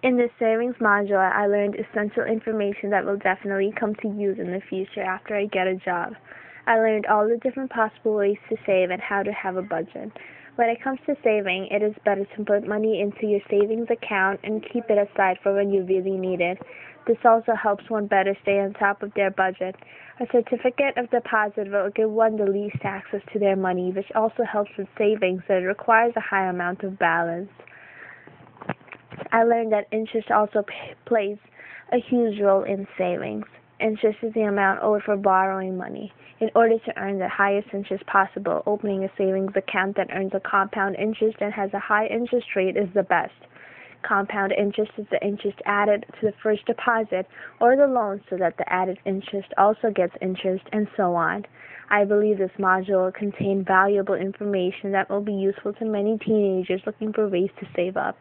In this savings module, I learned essential information that will definitely come to use in the future after I get a job. I learned all the different possible ways to save and how to have a budget. When it comes to saving, it is better to put money into your savings account and keep it aside for when you really need it. This also helps one better stay on top of their budget. A certificate of deposit will give one the least access to their money, which also helps with savings, it requires a high amount of balance. I learned that interest also p- plays a huge role in savings. Interest is the amount owed for borrowing money. In order to earn the highest interest possible, opening a savings account that earns a compound interest and has a high interest rate is the best. Compound interest is the interest added to the first deposit or the loan so that the added interest also gets interest and so on. I believe this module will contain valuable information that will be useful to many teenagers looking for ways to save up.